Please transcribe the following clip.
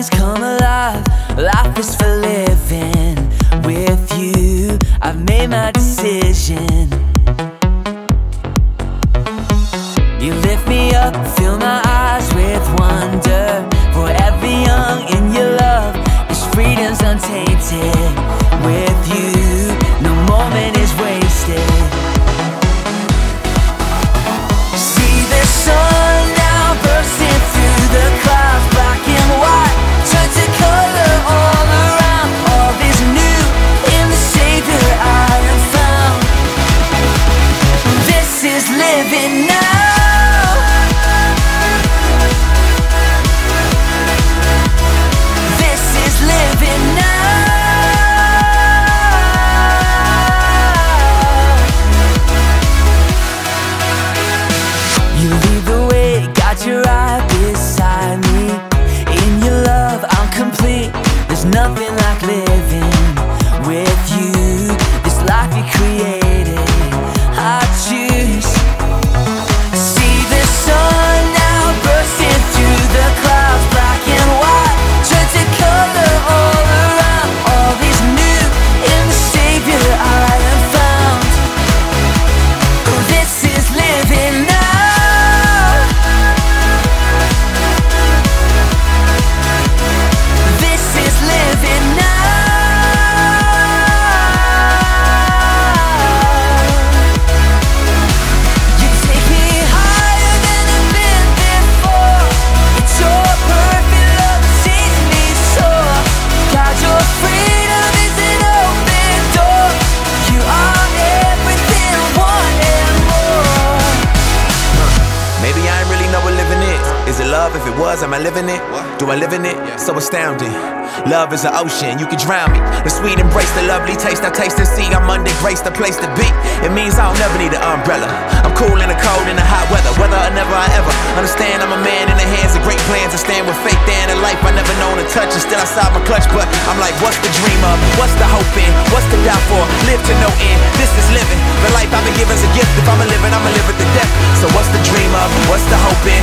bodies come alive. Life is for living with you. I've made my decision. You lift me up, fill my eyes. Living now. This is living now. You lead the way, got your eye beside me. In your love, I'm complete. There's nothing like living love? If it was, am I living it? Do I live in it? So astounding. Love is an ocean, you can drown me. The sweet embrace, the lovely taste, I taste and see. I'm under grace, the place to be. It means I'll never need an umbrella. I'm cool in the cold, in the hot weather, whether or never I ever understand. I'm a man in the hands of great plans. I stand with faith and a life I never known to touch. And still outside my clutch, but I'm like, what's the dream of? What's the hope in? What's the die for? Live to no end. This is living. The life I've been given's a gift. If I'm a living, I'ma live it to death. So what's the dream of? What's the hope in?